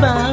bye.